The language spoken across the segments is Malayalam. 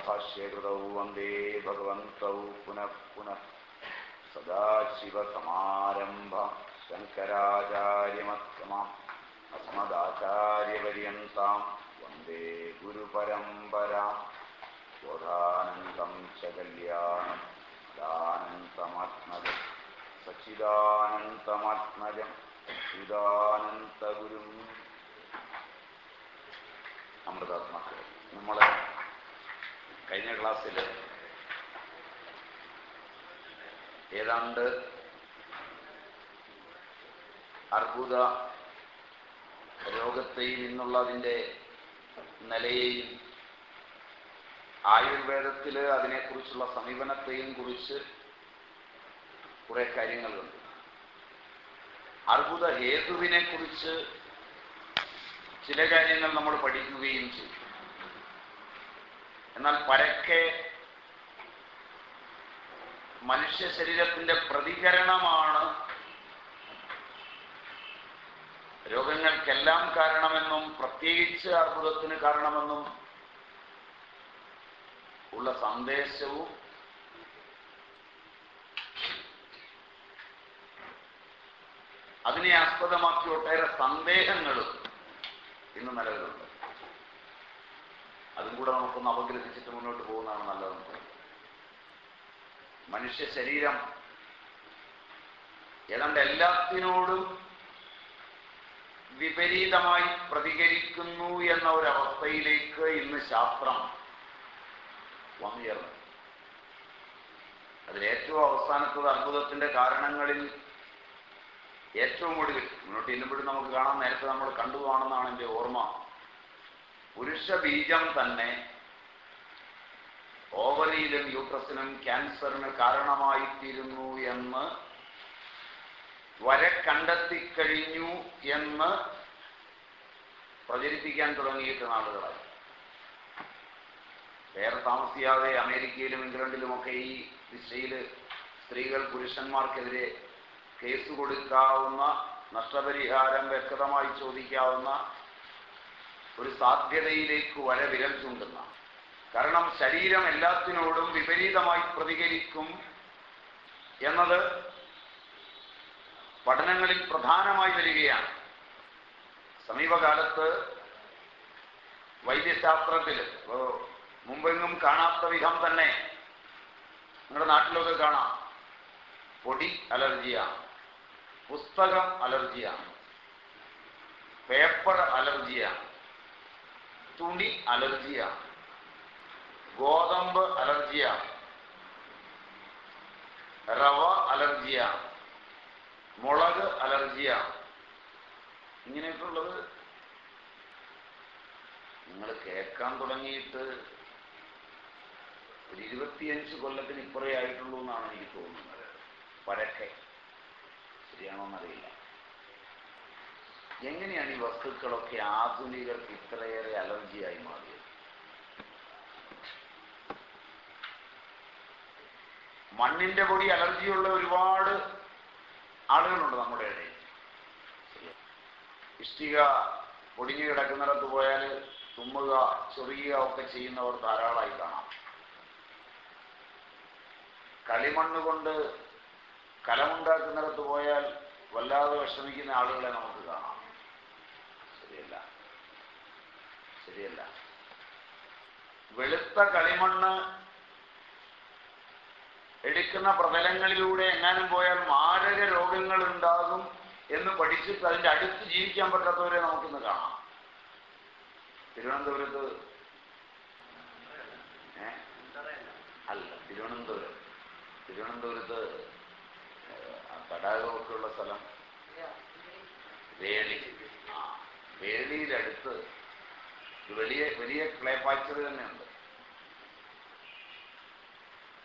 ശങ്കരാചാര്യഭാഷ്യകൃതൗ വന്ദേ ഭഗവന്തൗ പുനഃ പുനഃ സദാശിവസമാരംഭ ശങ്കരാചാര്യമധ്യമാം അസ്മദാചാര്യപര്യന്താം വന്ദേ ഗുരുപരംപരാ ബോധാനന്ദം ച കല്യാണം ദാനന്തമാത്മജം സച്ചിദാനന്തമാത്മജം സച്ചിദാനന്തഗുരും അമൃതാത്മാക്കൾ നമ്മൾ കഴിഞ്ഞ ക്ലാസ്സിൽ ഏതാണ്ട് അർബുദ രോഗത്തെയും ഇന്നുള്ളതിന്റെ നിലയെയും ആയുർവേദത്തിൽ അതിനെക്കുറിച്ചുള്ള സമീപനത്തെയും കുറിച്ച് കുറെ കാര്യങ്ങളുണ്ട്. അർബുദ ഹേതുവിനെ കുറിച്ച് ചില കാര്യങ്ങൾ നമ്മൾ പഠിക്കുകയും ചെയ്തു. എന്നാൽ പരക്കെ മനുഷ്യ ശരീരത്തിന്റെ പ്രതികരണമാണ് രോഗങ്ങൾക്കെല്ലാം കാരണമെന്നും പ്രത്യേകിച്ച് അർബുദത്തിന് കാരണമെന്നും ഉള്ള സന്ദേശവും അതിനെ ആസ്പദമാക്കി ഒട്ടേറെ സന്ദേഹങ്ങളും ഇന്ന് നിലവിലുണ്ട്. അതും കൂടെ നമുക്കൊന്ന് അപഗ്രഹിച്ചിട്ട് മുന്നോട്ട് പോകുന്നതാണ് നല്ലതെന്ന് മനുഷ്യ ശരീരം ഏതാണ്ട് എല്ലാത്തിനോടും വിപരീതമായി പ്രതികരിക്കുന്നു എന്ന ഒരവസ്ഥയിലേക്ക് ഇന്ന് ശാസ്ത്രം വന്നുയർന്നു അതിലേറ്റവും അവസാനത്തത് അത്ഭുതത്തിന്റെ കാരണങ്ങളിൽ ഏറ്റവും ഒടുവിൽ മുന്നോട്ട് ചെല്ലുമ്പോഴും നമുക്ക് കാണാൻ നേരത്തെ നമ്മൾ കണ്ടുപോകണമെന്നാണ് എന്റെ ഓർമ്മ. പുരുഷ ബീജം തന്നെ ഓവറിയിലും യൂട്രസിനും ക്യാൻസറിന് കാരണമായിത്തീരുന്നു എന്ന് വരെ കണ്ടെത്തിക്കഴിഞ്ഞു എന്ന് പ്രചരിപ്പിക്കാൻ തുടങ്ങിയിട്ട് നാളുകളായി. വേറെ താമസിയാതെ അമേരിക്കയിലും ഇംഗ്ലണ്ടിലുമൊക്കെ ഈ ദിശയിൽ സ്ത്രീകൾ പുരുഷന്മാർക്കെതിരെ കേസ് കൊടുക്കാവുന്ന നഷ്ടപരിഹാരം വ്യക്തമായി ചോദിക്കാവുന്ന ഒരു സാധ്യതയിലേക്ക് വരെ വിരൽ ചൂണ്ടുന്ന. കാരണം ശരീരം എല്ലാത്തിനോടും വിപരീതമായി പ്രതികരിക്കും എന്നത് പഠനങ്ങളിൽ പ്രധാനമായി വരികയാണ്. സമീപകാലത്ത് വൈദ്യശാസ്ത്രത്തിൽ മുമ്പെങ്ങും കാണാത്ത വിധം തന്നെ നമ്മുടെ നാട്ടിലൊക്കെ കാണാം. പൊടി അലർജിയാണ് പുസ്തകം അലർജിയാണ് പേപ്പർ അലർജിയാണ് തുണി അലർജിയാണ് ഗോതമ്പ് അലർജിയാണ് റവ അലർജിയാണ് മുളക് അലർജിയാണ് ഇങ്ങനെയൊക്കെയുള്ളത് നിങ്ങൾ കേൾക്കാൻ തുടങ്ങിയിട്ട് ഒരു ഇരുപത്തിയഞ്ച് കൊല്ലത്തിന് ഇപ്പുറേ ആയിട്ടുള്ളൂ എന്നാണ് എനിക്ക് തോന്നുന്നത്. പരക്കെ. ശരിയാണോന്നറിയില്ല എങ്ങനെയാണ് ഈ വസ്തുക്കളൊക്കെ ആധുനികർക്ക് ഇത്രയേറെ അലർജിയായി മാറിയത്? മണ്ണിന്റെ പൊടി അലർജിയുള്ള ഒരുപാട് ആളുകളുണ്ട് നമ്മുടെ ഇടയിൽ. ഇഷ്ടിക പൊടിഞ്ഞു കിടക്കുന്നിടത്ത് പോയാൽ തുമ്മുക ചൊറിയുക ഒക്കെ ചെയ്യുന്നവർ ധാരാളമായി കാണാം. കളിമണ്ണ് കൊണ്ട് കലമുണ്ടാക്കുന്നിടത്ത് പോയാൽ വല്ലാതെ വിഷമിക്കുന്ന ആളുകളെ നമുക്ക് കാണാം ശരിയല്ല ശരിയല്ല. വെളുത്ത കളിമണ്ണ് എടുക്കുന്ന പ്രതലങ്ങളിലൂടെ എങ്ങാനും പോയാൽ മാരക രോഗങ്ങൾ ഉണ്ടാകും എന്ന് പഠിച്ചിട്ട് അതിന്റെ അടുത്ത് ജീവിക്കാൻ പറ്റാത്തവരെ നമുക്കിന്ന് കാണാം. തിരുവനന്തപുരത്ത് അല്ല തിരുവനന്തപുരം. തിരുവനന്തപുരത്ത് തടാകമൊക്കെയുള്ള സ്ഥലം. വേളി. ആ വേളിയിലടുത്ത് വലിയ വലിയ ക്ലേ ഫാക്ടറി തന്നെയുണ്ട്.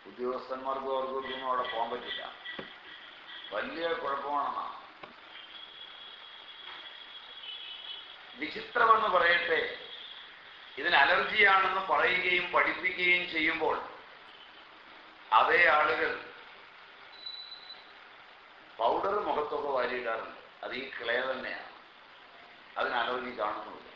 ഉദ്യോഗസ്ഥന്മാർക്കും അവർക്കൊന്നും അവിടെ പോകാൻ പറ്റില്ല. വലിയ കുഴപ്പമാണെന്നാണ് വിചിത്രമെന്ന് പറയട്ടെ ഇതിന് അലർജിയാണെന്ന് പറയുകയും പഠിപ്പിക്കുകയും ചെയ്യുമ്പോൾ അതേ ആളുകൾ പൗഡർ മുഖത്തൊക്കെ വാരിയിടാറുണ്ട്. അത് ഈ ക്ലേ തന്നെയാണ് അതിന് അലർജി കാണുന്നുണ്ട്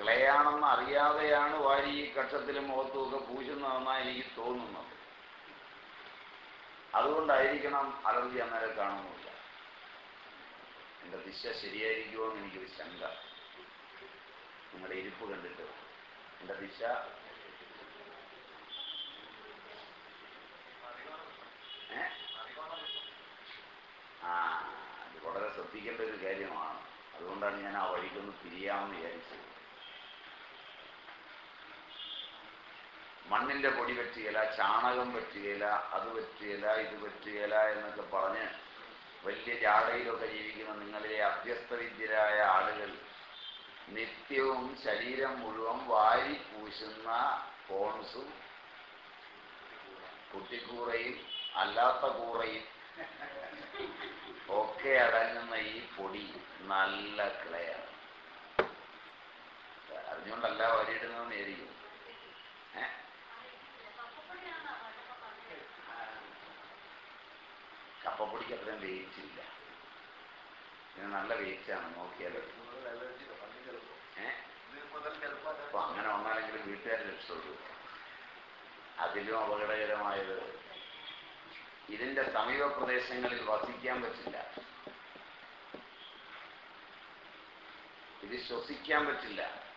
ക്ലേയാണെന്ന് അറിയാതെയാണ് വാരി ഈ കക്ഷത്തിലും മുഖത്തുമൊക്കെ പൂശുന്നതെന്നാണ് എനിക്ക് തോന്നുന്നത്. അതുകൊണ്ടായിരിക്കണം അലർജി അന്നേരം കാണുന്നില്ല. എന്റെ ദിശ ശരിയായിരിക്കുമോ എന്ന് എനിക്കൊരു ശങ്ക. നിങ്ങളുടെ ഇരിപ്പ് കണ്ടിട്ട്. എന്റെ ദിശ? ആ അത് വളരെ ശ്രദ്ധിക്കേണ്ട ഒരു കാര്യമാണ്. അതുകൊണ്ടാണ് ഞാൻ ആ വഴിക്കൊന്ന് തിരിയാമെന്ന് വിചാരിച്ചത്. മണ്ണിന്റെ പൊടി പറ്റുകയില്ല ചാണകം പറ്റുകയില്ല അത് പറ്റുകയില്ല ഇത് പറ്റുകയില്ല എന്നൊക്കെ പറഞ്ഞ് വലിയ ജാടയിലൊക്കെ ജീവിക്കുന്ന നിങ്ങളിലെ അഭ്യസ്തവിദ്യരായ ആളുകൾ നിത്യവും ശരീരം മുഴുവൻ വാരി പൂശുന്ന ഫോൺസും കുട്ടിക്കൂറയും അല്ലാത്ത കൂറയും. ഒക്കെ അടങ്ങുന്ന ഈ പൊടി നല്ല ക്ലയാണ് അറിഞ്ഞുകൊണ്ടല്ല വരിയിടുന്നതെന്ന് ഏ? കപ്പപ്പൊടിക്ക് അത്രയും വേവിച്ചില്ല ഇത് നല്ല വേവിച്ചാണ് നോക്കിയാൽ ഏഹ് അപ്പൊ അങ്ങനെ വന്നാലെങ്കിലും വീട്ടുകാർ രക്ഷപ്പെട്ടു അതിലും അപകടകരമായത് ഇതിന്റെ സമീപ പ്രദേശങ്ങളിൽ വസിക്കാൻ പറ്റില്ല. ഇത് ശ്വസിക്കാൻ പറ്റില്ല.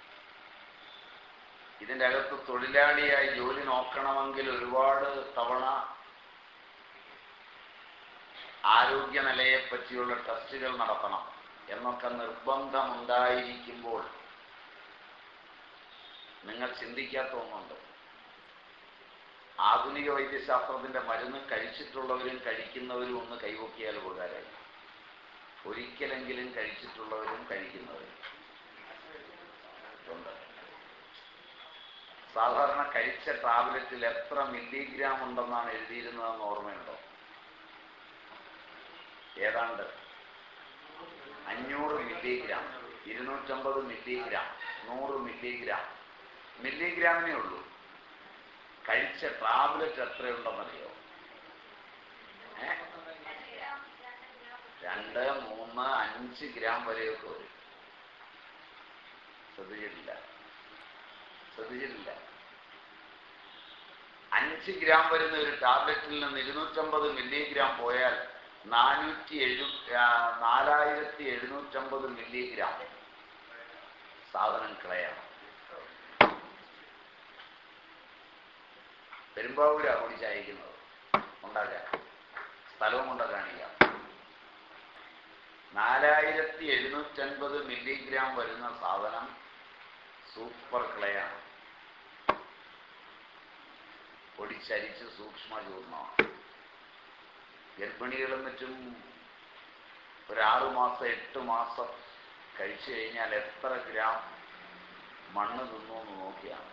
ഇതിന്റെ അകത്ത് തൊഴിലാളിയായി ജോലി നോക്കണമെങ്കിൽ ഒരുപാട് തവണ ആരോഗ്യ പറ്റിയുള്ള ടെസ്റ്റുകൾ നടത്തണം. എന്നൊക്കെ നിർബന്ധമുണ്ടായിരിക്കുമ്പോൾ നിങ്ങൾ ചിന്തിക്കാത്ത ഒന്നുണ്ട്. ആധുനിക വൈദ്യശാസ്ത്രത്തിന്റെ മരുന്ന് കഴിച്ചിട്ടുള്ളവരും കഴിക്കുന്നവരും ഒന്ന് കൈവക്കിയാൽ ഉപകാരമായി ഒരിക്കലെങ്കിലും കഴിച്ചിട്ടുള്ളവരും കഴിക്കുന്നവരും. സാധാരണ കഴിച്ച ടാബ്ലറ്റിൽ എത്ര മില്ലിഗ്രാം ഉണ്ടെന്നാണ് എഴുതിയിരുന്നതെന്ന് ഓർമ്മയുണ്ടോ? ഏതാണ്ട് അഞ്ഞൂറ് മില്ലിഗ്രാം ഇരുന്നൂറ്റമ്പത് മില്ലിഗ്രാം നൂറ് മില്ലിഗ്രാം. മില്ലിഗ്രാമിനേ ഉള്ളൂ. കഴിച്ച ടാബ്ലറ്റ് എത്രയുണ്ടെന്നറിയോ? രണ്ട് മൂന്ന് അഞ്ച് ഗ്രാം വരെയൊക്കെ വരും. ശ്രദ്ധിച്ചിട്ടില്ല? ശ്രദ്ധിച്ചിട്ടില്ല? അഞ്ച് ഗ്രാം വരുന്ന ഒരു ടാബ്ലറ്റിൽ നിന്ന് ഇരുന്നൂറ്റമ്പത് മില്ലിഗ്രാം പോയാൽ നാനൂറ്റി എഴു നാലായിരത്തി എഴുന്നൂറ്റമ്പത് മില്ലിഗ്രാം. സാധനം കളയാണ്. പെരുമ്പാവൂരാ കുടിച്ച് അയക്കുന്നത് ഉണ്ടാക്കാൻ സ്ഥലവും കൊണ്ട് കാണിക്കാം. നാലായിരത്തി എഴുന്നൂറ്റൻപത് മില്ലിഗ്രാം വരുന്ന സാധനം സൂപ്പർ ക്ലയാണ്. പൊടിച്ചരിച്ച് സൂക്ഷ്മ ചൂർണമാണ് ഗർഭിണികളും മറ്റും ഒരാറു മാസം എട്ട് മാസം കഴിച്ചു കഴിഞ്ഞാൽ എത്ര ഗ്രാം മണ്ണ് തിന്നു എന്ന് നോക്കിയാണ്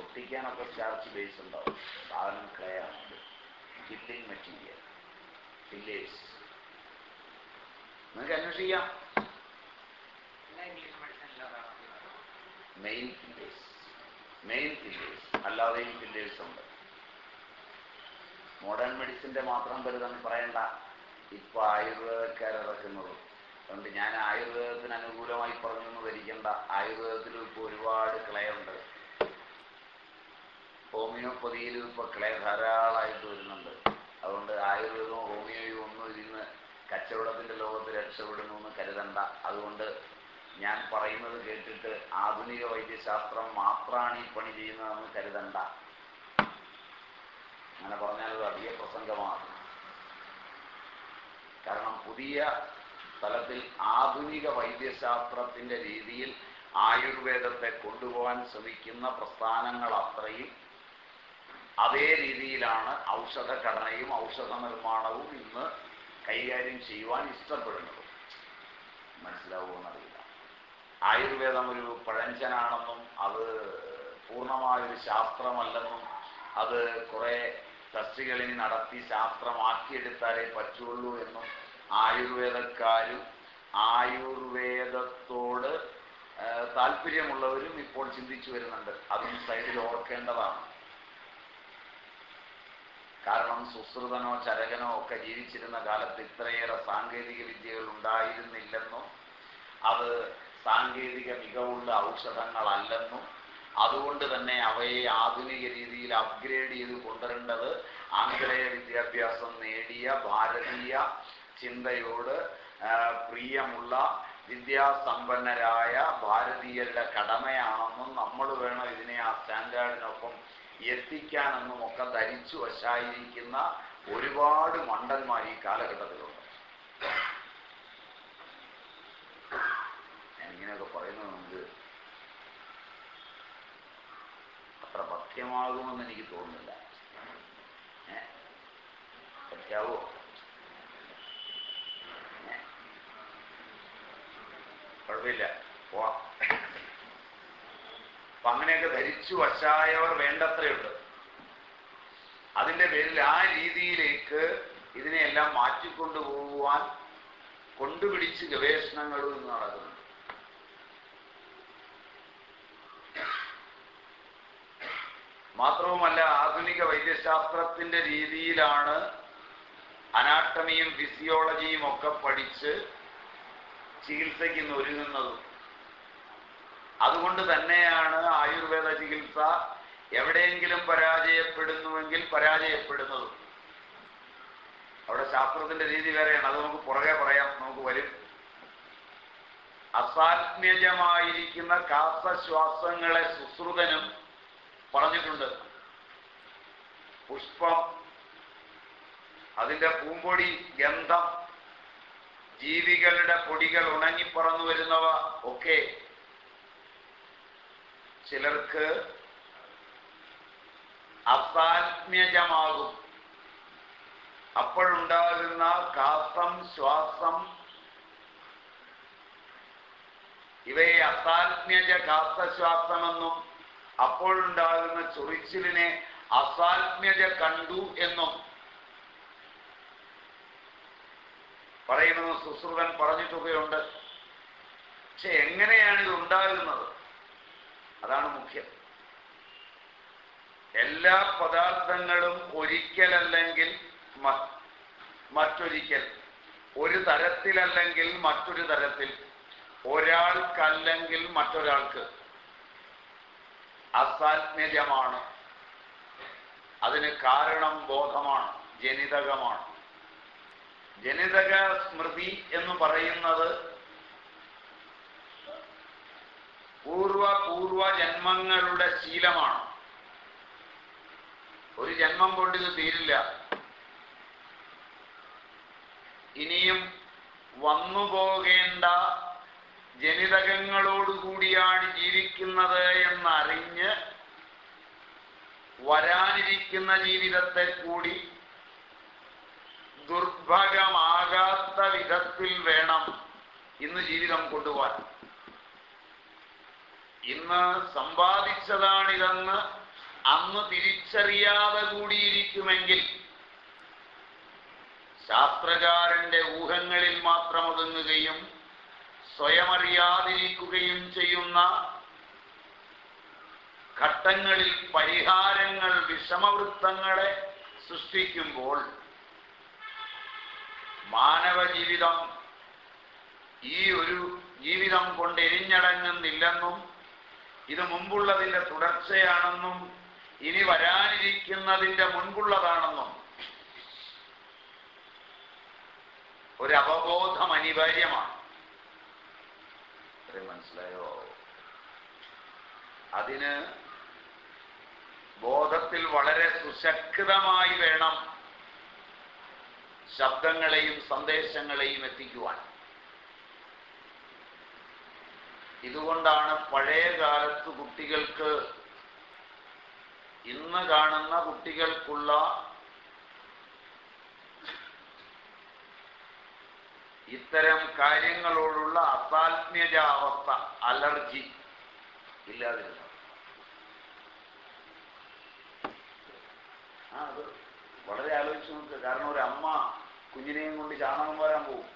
ഒട്ടിക്കാനൊക്കെ സ്റ്റാർച്ച് ബേസ് ഉണ്ടാവും സാധനം ക്ലയാണ് ഫില്ലിംഗ് മെറ്റീരിയൽ ഫില്ലേഴ്സ് നിങ്ങൾക്ക് അന്വേഷിക്കാം മെയിൻ ഫില്ലേഴ്സ് മെയിൻ ഫില്ലേഴ്സ് അല്ലാതെയും ഫില്ലേഴ്സ് ഉണ്ട്. മോഡേൺ മെഡിസിന്റെ മാത്രം കരുതാൻ പറയണ്ട. ഇപ്പൊ ആയുർവേദക്കാരിറക്കുന്നത് അതുകൊണ്ട് ഞാൻ ആയുർവേദത്തിന് അനുകൂലമായി പറഞ്ഞൊന്നും ധരിക്കേണ്ട. ആയുർവേദത്തിലും ഇപ്പൊ ഒരുപാട് ക്ലയുണ്ട് ഹോമിയോപ്പതിയിലും ഇപ്പൊ ക്ലേ ധാരാളമായിട്ട് വരുന്നുണ്ട്. അതുകൊണ്ട് ആയുർവേദവും ഹോമിയോയും ഒന്നും നിന്ന് കച്ചവടത്തിന്റെ ലോകത്ത് രക്ഷപ്പെടുന്നു എന്ന് കരുതണ്ട. അതുകൊണ്ട് ഞാൻ പറയുന്നത് കേട്ടിട്ട് ആധുനിക വൈദ്യശാസ്ത്രം മാത്രമാണ് ഈ പണി ചെയ്യുന്നതെന്ന് കരുതണ്ട. അങ്ങനെ പറഞ്ഞാൽ അത് അധിക പ്രസംഗമാണ്. കാരണം പുതിയ തലത്തിൽ ആധുനിക വൈദ്യശാസ്ത്രത്തിന്റെ രീതിയിൽ ആയുർവേദത്തെ കൊണ്ടുപോകാൻ ശ്രമിക്കുന്ന പ്രസ്ഥാനങ്ങൾ അത്രയും അതേ രീതിയിലാണ് ഔഷധഘടനയും ഔഷധ നിർമ്മാണവും ഇന്ന് കൈകാര്യം ചെയ്യുവാൻ ഇഷ്ടപ്പെടുന്നത്. മനസ്സിലാവുമെന്നറിയില്ല ആയുർവേദം ഒരു പഴഞ്ചനാണെന്നും അത് പൂർണമായൊരു ശാസ്ത്രമല്ലെന്നും അത് കുറെ ടെസ്റ്റുകളിൽ നടത്തി ശാസ്ത്രമാക്കിയെടുത്താലേ പറ്റുള്ളൂ എന്നും ആയുർവേദക്കാരും ആയുർവേദത്തോട് താല്പര്യമുള്ളവരും ഇപ്പോൾ ചിന്തിച്ചു വരുന്നുണ്ട്. അതും സൈഡിൽ ഓർക്കേണ്ടതാണ്. കാരണം സുശ്രുതനോ ചരകനോ ഒക്കെ ജീവിച്ചിരുന്ന കാലത്ത് ഇത്രയേറെ സാങ്കേതിക വിദ്യകൾ ഉണ്ടായിരുന്നില്ലെന്നും അത് സാങ്കേതിക മികവുള്ള ഔഷധങ്ങളല്ലെന്നും അതുകൊണ്ട് തന്നെ അവയെ ആധുനിക രീതിയിൽ അപ്ഗ്രേഡ് ചെയ്ത് കൊണ്ടുവരേണ്ടത് ആംഗലേയ വിദ്യാഭ്യാസം നേടിയ ഭാരതീയ ചിന്തയോട് പ്രിയമുള്ള വിദ്യാസമ്പന്നരായ ഭാരതീയരുടെ കടമയാണെന്നും നമ്മൾ വേണം ഇതിനെ ആ സ്റ്റാൻഡേർഡിനൊപ്പം എത്തിക്കാനെന്നും ഒക്കെ ധരിച്ചു വശായിരിക്കുന്ന ഒരുപാട് മണ്ടന്മാർ ഈ കാലഘട്ടത്തിലുണ്ട്. ഞാനിങ്ങനെയൊക്കെ പറയുന്നത് നമുക്ക് അത്ര പഥ്യമാകുമെന്ന് എനിക്ക് തോന്നുന്നില്ല. പറ്റാവോ? കുഴപ്പമില്ല. പോവാം. അപ്പൊ അങ്ങനെയൊക്കെ ധരിച്ചു വശായവർ വേണ്ടത്രയുണ്ട്. അതിന്റെ പേരിൽ ആ രീതിയിലേക്ക് ഇതിനെയെല്ലാം മാറ്റിക്കൊണ്ടുപോകുവാൻ കൊണ്ടുപിടിച്ച് ഗവേഷണങ്ങളും ഇന്ന് നടക്കുന്നുണ്ട്. മാത്രവുമല്ല ആധുനിക വൈദ്യശാസ്ത്രത്തിന്റെ രീതിയിലാണ് അനാട്ടമിയും ഫിസിയോളജിയും ഒക്കെ പഠിച്ച് ചികിത്സയ്ക്ക് ഇന്ന് ഒരുങ്ങുന്നതും. അതുകൊണ്ട് തന്നെയാണ് ആയുർവേദ ചികിത്സ എവിടെയെങ്കിലും പരാജയപ്പെടുന്നുവെങ്കിൽ പരാജയപ്പെടുന്നതും. അവിടെ ശാസ്ത്രത്തിന്റെ രീതി വേറെയാണ്. അത് നമുക്ക് പുറകെ പറയാം. നമുക്ക് വരും. അസാത്മ്യജമായിരിക്കുന്ന കാസശ്വാസങ്ങളെ സുശ്രുതനും പറഞ്ഞിട്ടുണ്ട്. പുഷ്പം അതിന്റെ പൂമ്പൊടി ഗന്ധം ജീവികളുടെ പൊടികൾ ഉണങ്ങിപ്പറന്നു വരുന്നവ ഒക്കെ ചിലർക്ക് അസാത്മ്യജമാകും. അപ്പോഴുണ്ടാകുന്ന കാസം ശ്വാസം ഇവയെ അസാത്മ്യജ കാസശ്വാസമെന്നും അപ്പോഴുണ്ടാകുന്ന ചൊറിച്ചിലിനെ അസാത്മ്യജ കണ്ടു എന്നും പറയുമെന്ന് സുശ്രുതൻ പറഞ്ഞിട്ടുകയുണ്ട്. പക്ഷെ എങ്ങനെയാണ് ഇത് ഉണ്ടാകുന്നത്? അതാണ് മുഖ്യം. എല്ലാ പദാർത്ഥങ്ങളും ഒരിക്കലല്ലെങ്കിൽ മറ്റൊരിക്കൽ ഒരു തരത്തിലല്ലെങ്കിൽ മറ്റൊരു തരത്തിൽ ഒരാൾക്കല്ലെങ്കിൽ മറ്റൊരാൾക്ക്. അസാത്മജമാണ് അതിന് കാരണം ബോധമാണ് ജനിതകമാണ്. ജനിതക സ്മൃതി എന്ന് പറയുന്നത് പൂർവ പൂർവ ജന്മങ്ങളുടെ ശീലമാണ്. ഒരു ജന്മം കൊണ്ട് ഇത് തീരില്ല. ഇനിയും വന്നുപോകേണ്ട ജനിതകങ്ങളോടുകൂടിയാണ് ജീവിക്കുന്നത് എന്നറിഞ്ഞ് വരാനിരിക്കുന്ന ജീവിതത്തെ കൂടി ദുർഭഗമാകാത്ത വിധത്തിൽ വേണം ഇന്ന് ജീവിതം കൊണ്ടുപോകാൻ. ഇന്ന് സമ്പാദിച്ചതാണിതെന്ന് അന്ന് തിരിച്ചറിയാതെ കൂടിയിരിക്കുമെങ്കിൽ ശാസ്ത്രകാരന്റെ ഊഹങ്ങളിൽ മാത്രം ഒതുങ്ങുകയും സ്വയമറിയാതിരിക്കുകയും ചെയ്യുന്ന ഘട്ടങ്ങളിൽ പരിഹാരങ്ങൾ വിഷമവൃത്തങ്ങളെ സൃഷ്ടിക്കുമ്പോൾ മാനവ ജീവിതം ഈ ഒരു ജീവിതം കൊണ്ട് എരിഞ്ഞടങ്ങുന്നില്ലെന്നും ഇത് മുമ്പുള്ളതിന്റെ തുടർച്ചയാണെന്നും ഇനി വരാനിരിക്കുന്നതിന്റെ മുൻപുള്ളതാണെന്നും. ഒരു അവബോധം അനിവാര്യമാണ്. മനസ്സിലായോ? അതിന് ബോധത്തിൽ വളരെ സുശക്തമായി വേണം ശബ്ദങ്ങളെയും സന്ദേശങ്ങളെയും എത്തിക്കുവാൻ. ഇതുകൊണ്ടാണ് പഴയ കാലത്ത് കുട്ടികൾക്ക് ഇന്ന് കാണുന്ന കുട്ടികൾക്കുള്ള ഇത്തരം കാര്യങ്ങളോടുള്ള അസാത്മ്യജ അവസ്ഥ അലർജി ഇല്ലാതിരുന്നു. ആ അത് വളരെ ആലോചിച്ച് നോക്ക്. കാരണം ഒരു അമ്മ കുഞ്ഞിനെയും കൊണ്ട് ചാണകം വരാൻ പോവും.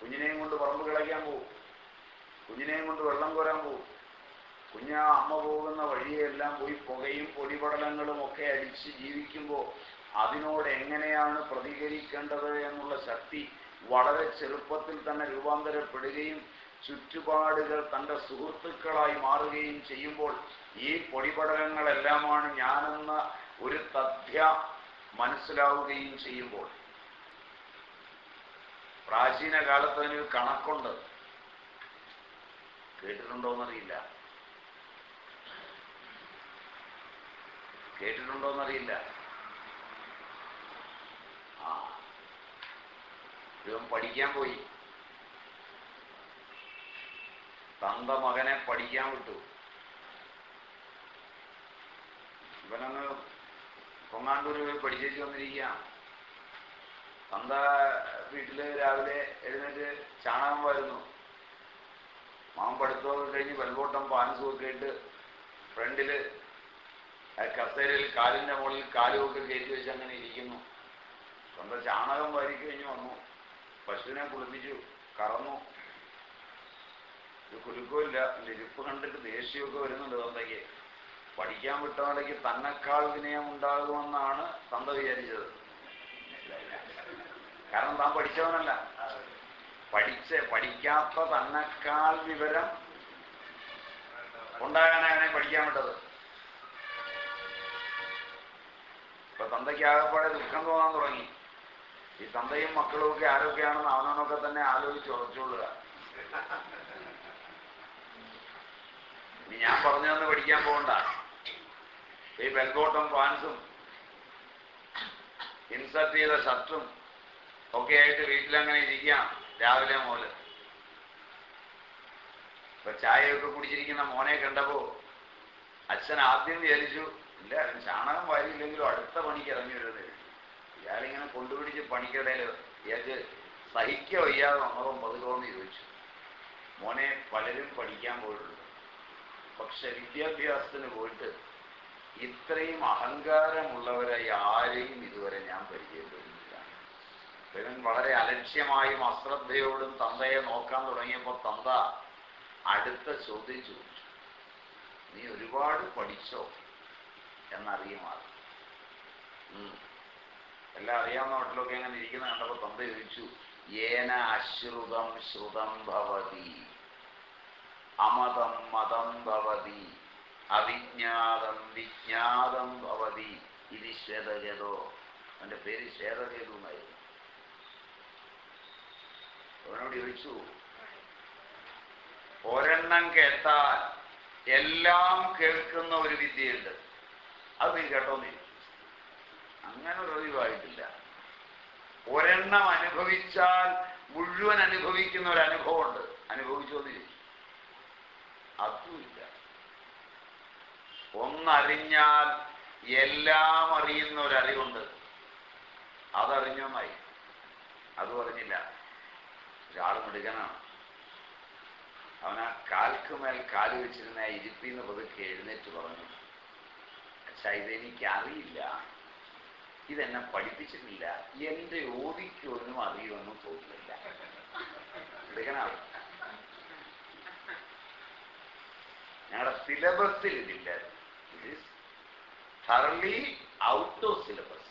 കുഞ്ഞിനെയും കൊണ്ട് പറമ്പ് കിളയ്ക്കാൻ പോകും കുഞ്ഞിനെയും കൊണ്ട് വെള്ളം കോരാൻ പോകും കുഞ്ഞ അമ്മ പോകുന്ന വഴിയെല്ലാം പോയി പുകയും പൊടിപടലങ്ങളും ഒക്കെ അടിച്ച് ജീവിക്കുമ്പോൾ അതിനോട് എങ്ങനെയാണ് പ്രതികരിക്കേണ്ടത് എന്നുള്ള ശക്തി വളരെ ചെറുപ്പത്തിൽ തന്നെ രൂപാന്തരപ്പെടുകയും ചുറ്റുപാടുകൾ തന്റെ സുഹൃത്തുക്കളായി മാറുകയും ചെയ്യുമ്പോൾ ഈ പൊടിപടലങ്ങളെല്ലാമാണ് ഞാനെന്ന ഒരു തഥ്യ മനസ്സിലാവുകയും ചെയ്യുമ്പോൾ. പ്രാചീന കാലത്ത് അതിനൊരു കണക്കുണ്ട്. കേട്ടിട്ടുണ്ടോന്നറിയില്ല. കേട്ടിട്ടുണ്ടോന്നറിയില്ല. ആ. ഇവൻ പഠിക്കാൻ പോയി. തന്ത മകനെ പഠിക്കാൻ വിട്ടു. ഇവനങ്ങ് പൊങ്ങാണ്ടൂര് പോയി പഠിച്ചേച്ച് വന്നിരിക്കുക തന്ത വീട്ടിൽ രാവിലെ എഴുന്നേറ്റ് ചാണകം വരുന്നു. മാമൻ പഠിത്തമൊക്കെ കഴിഞ്ഞ് വെൽബോട്ടം പാൻസും ഒക്കെ ഇട്ട് ഫ്രണ്ടിൽ കസേരയിൽ കാലിന്റെ മുകളിൽ കാലുമൊക്കെ കയറ്റി വെച്ച് അങ്ങനെ ഇരിക്കുന്നു. സ്വന്തം ചാണകം വാരി കഴിഞ്ഞ് വന്നു. പശുവിനെ കുളിപ്പിച്ചു കറന്നു. ഒരു കുലുക്കമില്ല ലിരിപ്പ് കണ്ടിട്ട് ദേഷ്യമൊക്കെ വരുന്നുണ്ട് തന്തയ്ക്ക്. പഠിക്കാൻ വിട്ടവടേക്ക് തന്നെക്കാൾ വിനയം ഉണ്ടാകുമെന്നാണ് തന്ത വിചാരിച്ചത്. കാരണം താൻ പഠിച്ചവനല്ല. പഠിച്ച് പഠിക്കാത്ത തന്നെക്കാൾ വിവരം ഉണ്ടാകാനാണ് പഠിക്കാൻ വിട്ടത്. ഇപ്പൊ തന്തയ്ക്ക് ആകെപ്പാടെ ദുഃഖം തോന്നാൻ തുടങ്ങി. ഈ തന്തയും മക്കളും ഒക്കെ ആരൊക്കെയാണെന്ന് അവനൊക്കെ തന്നെ ആലോചിച്ച് ഉറച്ചുകൊള്ളുക. ഇനി ഞാൻ പറഞ്ഞു തന്ന് പഠിക്കാൻ പോകണ്ട. ഈ ബെൽബോട്ടം പാൻസും ഇൻസർട്ട് ചെയ്ത ഷർട്ടും ഒക്കെ ആയിട്ട് വീട്ടിലങ്ങനെ ഇരിക്കാം രാവിലെ മോൽ ഇപ്പൊ ചായയൊക്കെ കുടിച്ചിരിക്കുന്ന മോനെ കണ്ടപ്പോ അച്ഛൻ ആദ്യം വിചാരിച്ചു ഇല്ല അവൻ ചാണകം വാരിയില്ലെങ്കിലും അടുത്ത പണിക്ക് ഇറങ്ങി വരുന്നത്. ഇയാളിങ്ങനെ കൊണ്ടുപിടിച്ച് പണിക്കിടയിൽ ഇയാൾക്ക് സഹിക്ക വയ്യാതെ വന്നതും പതുക്കോന്ന് ചോദിച്ചു. മോനെ പലരും പഠിക്കാൻ പോയിട്ടുണ്ട്. പക്ഷെ വിദ്യാഭ്യാസത്തിന് പോയിട്ട് ഇത്രയും അഹങ്കാരമുള്ളവരായി ആരെയും ഇതുവരെ ഞാൻ പരിചയപ്പെട്ടില്ല ഇവൻ വളരെ അലക്ഷ്യമായും അശ്രദ്ധയോടും തന്തയെ നോക്കാൻ തുടങ്ങിയപ്പോൾ തന്ത അടുത്ത ചോദ്യം ചോദിച്ചു. നീ ഒരുപാട് പഠിച്ചോ? എന്നറിയുമാറി എല്ലാം അറിയാവുന്ന നാട്ടിലൊക്കെ അങ്ങനെ ഇരിക്കുന്ന കണ്ടപ്പോൾ തന്ത ചോദിച്ചു ഏന അശ്രുതം ശ്രുതം ഭവതി അമതം മതം ഭവതി അവിജ്ഞാതം വിജ്ഞാതം ഭവതി ഇത് ശ്വേതഗതോ അവന്റെ പേര് ശ്വേതഗതു എന്നായിരുന്നു അവനോട് ചോദിച്ചു ഒരെണ്ണം കേട്ടാൽ എല്ലാം കേൾക്കുന്ന ഒരു വിദ്യയുണ്ട്. അത് നീ കേട്ടോന്നേ അങ്ങനെ ഒരു ഒഴിവായിട്ടില്ല ഒരെണ്ണം അനുഭവിച്ചാൽ മുഴുവൻ അനുഭവിക്കുന്ന ഒരു അനുഭവമുണ്ട്. അനുഭവിച്ചോന്നില്ല അതുമില്ല. ഒന്നറിഞ്ഞാൽ എല്ലാം അറിയുന്ന ഒരു അറിവുണ്ട്. അതറിഞ്ഞൊന്നായി അത് പറഞ്ഞില്ല. ഒരാൾ മിടുകനാണ് അവൻ ആ കാൽക്കുമേൽ കാൽ വെച്ചിരുന്ന ഇരിപ്പിന്ന് പതുക്കെ എഴുന്നേറ്റ് പറഞ്ഞു അച്ഛാ ഇതെനിക്കറിയില്ല. ഇതെന്നെ പഠിപ്പിച്ചിട്ടില്ല. എന്റെ ഓതിക്കൊന്നും അറിയുമെന്നും തോന്നുന്നില്ല. മിടുകനാണ് ഞങ്ങളുടെ സിലബസിൽ ഇതില്ല. ഔട്ട് ഓഫ് സിലബസ്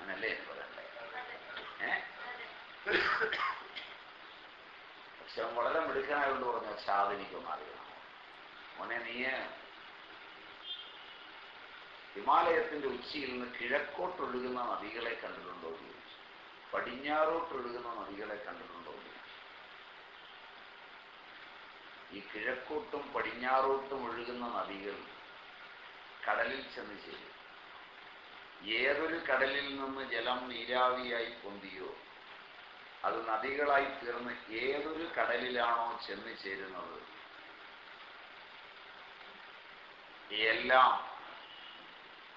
അങ്ങനല്ലേ പക്ഷെ വളരെ മിടുക്കനായതുകൊണ്ട് പറഞ്ഞു ഛാദനിക്കൊന്നും അറിയണം മോനെ നീയെ ഹിമാലയത്തിന്റെ ഉച്ചിയിൽ നിന്ന് കിഴക്കോട്ടൊഴുകുന്ന നദികളെ കണ്ടിട്ടുണ്ടോ എന്ന് ചോദിച്ചു. പടിഞ്ഞാറോട്ടൊഴുകുന്ന നദികളെ കണ്ടിട്ടുണ്ടോ എന്ന് ഈ കിഴക്കോട്ടും പടിഞ്ഞാറോട്ടും ഒഴുകുന്ന നദികൾ കടലിൽ ചെന്ന് ചേരും. ഏതൊരു കടലിൽ നിന്ന് ജലം നീരാവിയായി പൊന്തിയോ? അത് നദികളായി തീർന്ന് ഏതൊരു കടലിലാണോ ചെന്ന് ചേരുന്നത്? എല്ലാം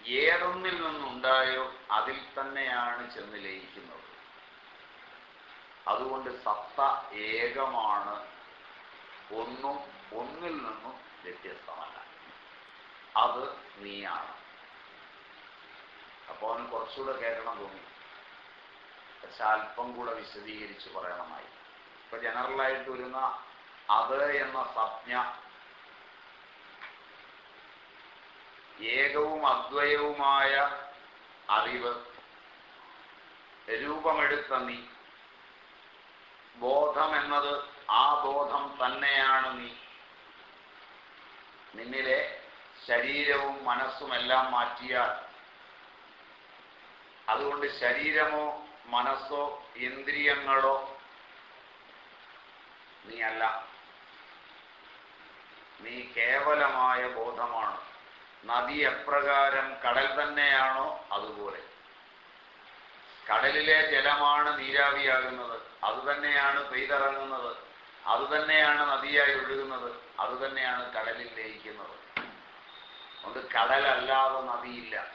ഏതൊന്നിൽ നിന്നുണ്ടായോ അതിൽ തന്നെയാണ് ചെന്ന് ലയിക്കുന്നത്. അതുകൊണ്ട് സത്ത ഏകമാണ്. ഒന്നും ഒന്നിൽ നിന്നും വ്യത്യസ്തമല്ല. അത് നീയാണ്. അപ്പോൾ അവന് കുറച്ചുകൂടെ കേൾക്കണം തോന്നി പക്ഷെ അല്പം കൂടെ വിശദീകരിച്ച് പറയണമായി. ഇപ്പൊ ജനറലായിട്ട് വരുന്ന അത് എന്ന സംജ്ഞ ഏകവും അദ്വയവുമായ അറിവ് രൂപമെടുത്ത നീ. ബോധം എന്നത് ആ ബോധം തന്നെയാണ് നീ. നിന്നിലെ ശരീരവും മനസ്സുമെല്ലാം മാറ്റിയാൽ അതുകൊണ്ട് ശരീരമോ മനസ്സോ ഇന്ദ്രിയങ്ങളോ നീ അല്ല നീ കേവലമായ ബോധമാണ്. നദി എപ്രകാരം കടൽ തന്നെയാണോ അതുപോലെ. കടലിലെ ജലമാണ് നീരാവിയാകുന്നത്. അതുതന്നെയാണ് പെയ്തിറങ്ങുന്നത്. അതുതന്നെയാണ് നദിയായി ഒഴുകുന്നത്. അതുതന്നെയാണ് കടലിൽ ലയിക്കുന്നത്. അതുകൊണ്ട് കടലല്ലാതെ നദിയില്ല.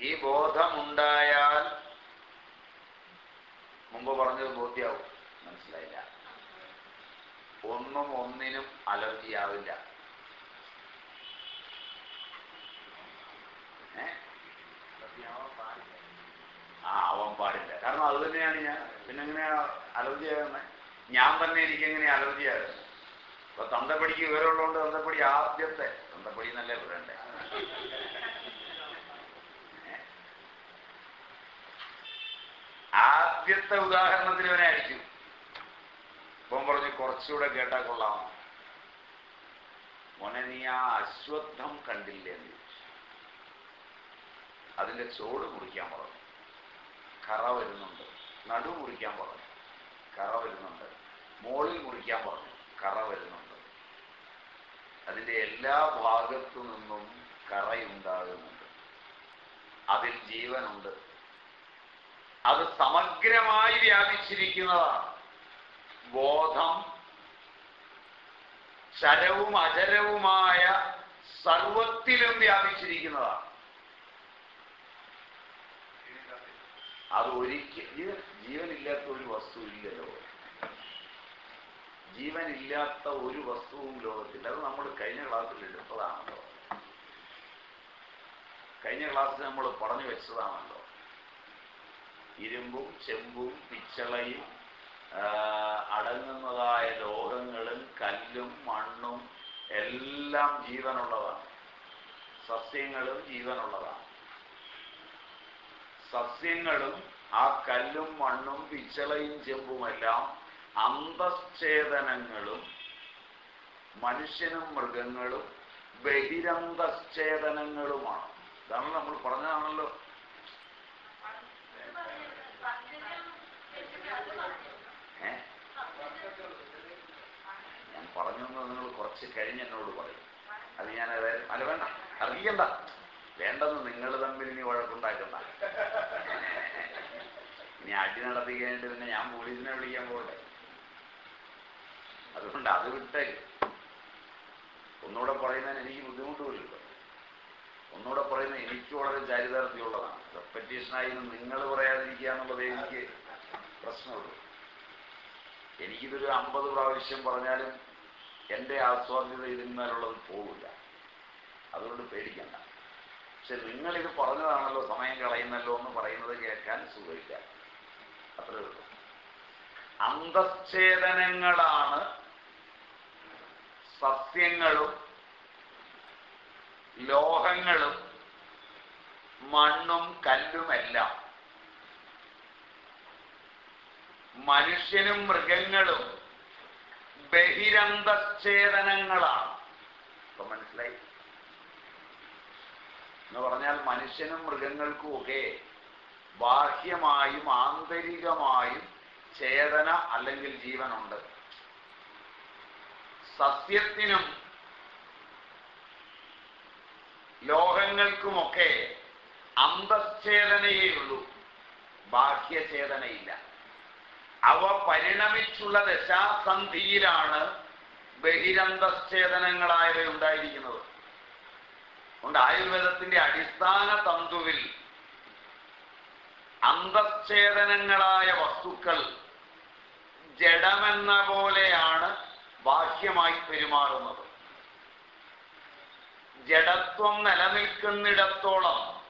ഈ ബോധമുണ്ടായാൽ മുമ്പ് പറഞ്ഞത് പൂർത്തിയാവും. മനസ്സിലായില്ല. ഒന്നും ഒന്നിനും അലർജിയാവില്ല ആ ആവാൻ പാടില്ല. കാരണം അത് തന്നെയാണ് ഞാൻ പിന്നെ എങ്ങനെയാ അലർജി ആകുന്നത് ഞാൻ തന്നെ എനിക്ക് എങ്ങനെ അലർജി ആകുന്നത് അപ്പൊ തന്തപ്പടിക്ക് വിവരമുള്ളതുകൊണ്ട് തന്തപ്പടി ആദ്യത്തെ. തന്തപ്പടി എന്നല്ലേ പറയണ്ടേ ഏ? ആദ്യത്തെ ഉദാഹരണത്തിൽ ഇവനെ അടിച്ചു ഇപ്പം പറഞ്ഞു കുറച്ചുകൂടെ കേട്ടാ കൊള്ളാമോ മോനെ നീ ആ അശ്വത്ഥം കണ്ടില്ലേ എന്ന് ചോദിച്ചു. അതിന്റെ ചോട് മുറിക്കാൻ പറഞ്ഞു. കറ വരുന്നുണ്ട്. നടു മുറിക്കാൻ പറഞ്ഞു. കറ വരുന്നുണ്ട്. മോളിൽ മുറിക്കാൻ പറഞ്ഞു. കറ വരുന്നുണ്ട്. അതിന്റെ എല്ലാ ഭാഗത്തു നിന്നും കറയുണ്ടാകുന്നുണ്ട്. അതിൽ ജീവനുണ്ട്. അത് സമഗ്രമായി വ്യാപിച്ചിരിക്കുന്നതാണ്. ബോധം ചരവും അചരവുമായ സർവത്തിലും വ്യാപിച്ചിരിക്കുന്നതാണ്. അത് ഒരിക്കൽ ജീവനില്ലാത്ത ഒരു വസ്തു ഇല്ലല്ലോ ജീവനില്ലാത്ത ഒരു വസ്തുവും ലോകത്തില്ല. അത് നമ്മൾ കഴിഞ്ഞ ക്ലാസ്സിൽ എടുത്തതാണല്ലോ. കഴിഞ്ഞ ക്ലാസ്സിൽ നമ്മൾ പറഞ്ഞു വെച്ചതാണല്ലോ. ഇരുമ്പും ചെമ്പും പിച്ചളയും അടങ്ങുന്നതായ ലോഹങ്ങളും കല്ലും മണ്ണും എല്ലാം ജീവനുള്ളതാണ്. സസ്യങ്ങളും ജീവനുള്ളതാണ്. സസ്യങ്ങളും ആ കല്ലും മണ്ണും പിച്ചളയും ചെമ്പുമെല്ലാം അന്തശ്ചേതനങ്ങളും മനുഷ്യനും മൃഗങ്ങളും ബഹിരന്തശ്ചേതനങ്ങളുമാണ് ഇതാണ് നമ്മൾ പറഞ്ഞതാണല്ലോ. ഞാൻ പറഞ്ഞു നിങ്ങൾ കുറച്ച് കഴിഞ്ഞ് എന്നോട് പറയും. അത് ഞാൻ അതായത് അല്ല വേണ്ട. അറിയണ്ട വേണ്ടെന്ന് നിങ്ങൾ തമ്മിൽ ഇനി വഴക്കുണ്ടാക്കണ്ട. ഇനി അടി നടത്തി കഴിഞ്ഞിട്ട് പിന്നെ ഞാൻ പോലീസിനെ വിളിക്കാൻ പോകട്ടെ. അതുകൊണ്ട് അത് വിട്ടേക്ക് ഒന്നുകൂടെ പറയുന്നതിന് എനിക്ക് ബുദ്ധിമുട്ട് പോലില്ല ഒന്നുകൂടെ പറയുന്നത് എനിക്ക് വളരെ ചാരിതാർത്ഥ്യമുള്ളതാണ്. റെപ്പറ്റീഷനായി നിങ്ങൾ പറയാതിരിക്കുക എന്നുള്ളത് എനിക്ക് പ്രശ്നമുള്ളൂ. എനിക്കിതൊരു അമ്പത് പ്രാവശ്യം പറഞ്ഞാലും എന്റെ ആസ്വാദ്യത ഇതിന്മേലുള്ളത് പോകില്ല അതുകൊണ്ട് പേടിക്കണ്ട. പക്ഷെ നിങ്ങളിത് പറഞ്ഞതാണല്ലോ സമയം കളയുന്നല്ലോ എന്ന് പറയുന്നത് കേൾക്കാൻ സുഖമില്ല. അത്രേ ഉള്ളൂ. അന്തച്ഛേദനങ്ങളാണ് സസ്യങ്ങളും ലോഹങ്ങളും മണ്ണും കല്ലുമെല്ലാം. മനുഷ്യനും മൃഗങ്ങളും ബഹിരന്തഛേദനങ്ങളാണ് ഇപ്പൊ മനസ്സിലായി? എന്ന് പറഞ്ഞാൽ മനുഷ്യനും മൃഗങ്ങൾക്കും ഒക്കെ ബാഹ്യമായും ആന്തരികമായും ചേതന അല്ലെങ്കിൽ ജീവനുണ്ട്. സസ്യത്തിനും ലോഹങ്ങൾക്കുമൊക്കെ അന്തശ്ചേതനയേ ഉള്ളൂ ബാഹ്യചേതനയില്ല അവ പരിണമിച്ചുള്ള ദശാസന്ധിയിലാണ് ബഹിരന്തശ്ചേതനങ്ങളായവ ഉണ്ടായിരിക്കുന്നത്. അതുകൊണ്ട് ആയുർവേദത്തിന്റെ അടിസ്ഥാന തന്തുവിൽ അന്തശ്ചേതനങ്ങളായ വസ്തുക്കൾ ജഡമെന്ന പോലെയാണ് ബാഹ്യമായി പെരുമാറുന്നത്. ജഡത്വം നിലനിൽക്കുന്നിടത്തോളം